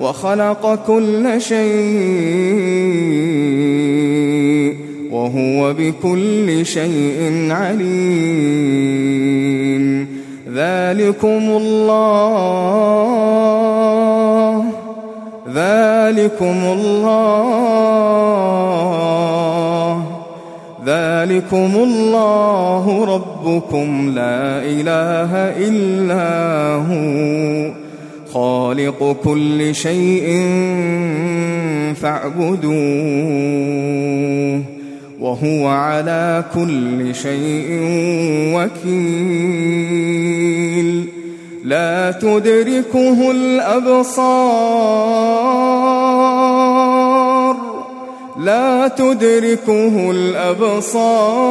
وخلق كل شيء وهو بكل شيء عليم. ذلكم الله. ذلكم الله. ذلكم الله ربكم. لا إله إلا هو. خالق كل شيء فاعبدوه وهو على كل شيء وكيل. لا تدركه الأبصار. لا تدركه الأبصار.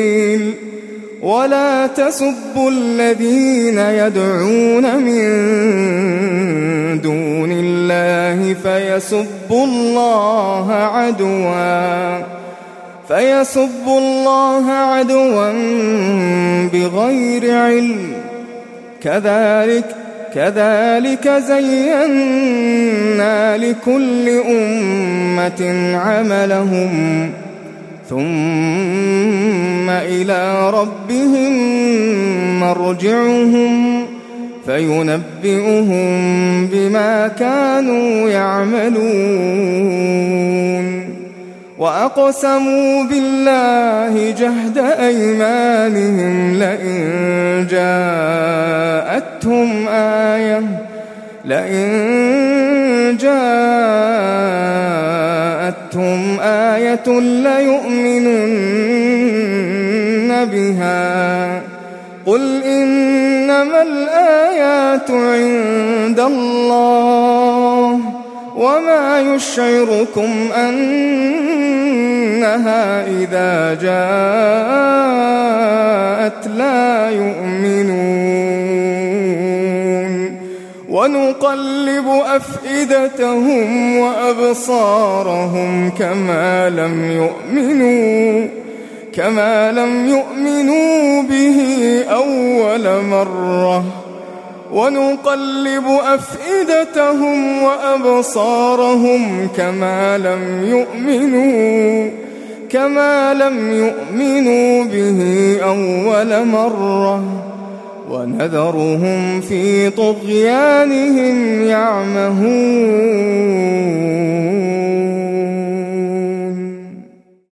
ولا تسبوا الذين يدعون من فيسبوا الله عدوا فيسبوا الله عدوا بغير علم. كذلك كذلك زينا لكل أمة عملهم. ثم إلى ربهم مرجعهم فينبئهم بما كانوا يعملون. وأقسموا بالله جهد أيمانهم لئن جاءتهم آية لئن جاءتهم آية ليؤمنن بها قل إنما الآيات عند الله وما يشعركم أنها إذا جاءت لا يؤمنون ونقلب أفئدتهم وأبصارهم كما لم يؤمنوا كما لم يؤمنوا به أول مرة ونقلب أفئدتهم وأبصارهم كما لم يؤمنوا كما لم يؤمنوا به أول مرة ونذرهم في طغيانهم يعمهون